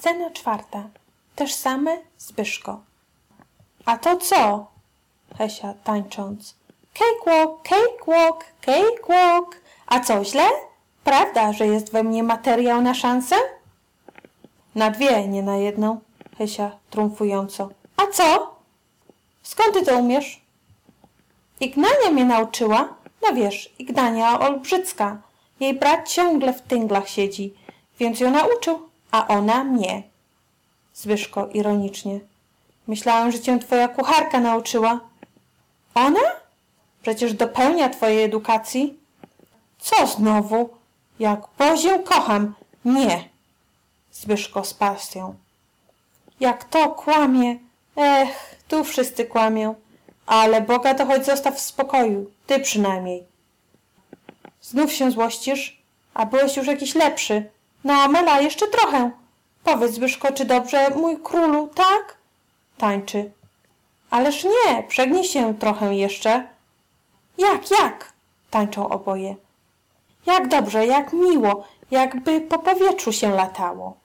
Scena czwarta. Też same Zbyszko. A to co? Hesia tańcząc. Cakewalk, cakewalk, cakewalk. A co źle? Prawda, że jest we mnie materiał na szansę? Na dwie, nie na jedną. Hesia triumfująco. A co? Skąd ty to umiesz? Ignania mnie nauczyła. No wiesz, Ignania Olbrzycka. Jej brat ciągle w tynglach siedzi, więc ją nauczył, a ona mnie. Zbyszko ironicznie. Myślałem, że cię twoja kucharka nauczyła. Ona? Przecież dopełnia twojej edukacji. Co znowu? Jak Bozię kocham. Nie. Zbyszko z pasją. Jak to kłamie. Ech, tu wszyscy kłamią. Ale Boga to choć zostaw w spokoju. Ty przynajmniej. Znów się złościsz? A byłeś już jakiś lepszy. No, Mela, jeszcze trochę. Powiedz, Zbyszko, czy dobrze, mój królu, tak? Tańczy. Ależ nie, przegnij się trochę jeszcze. Jak, jak? Tańczą oboje. Jak dobrze, jak miło, jakby po powietrzu się latało.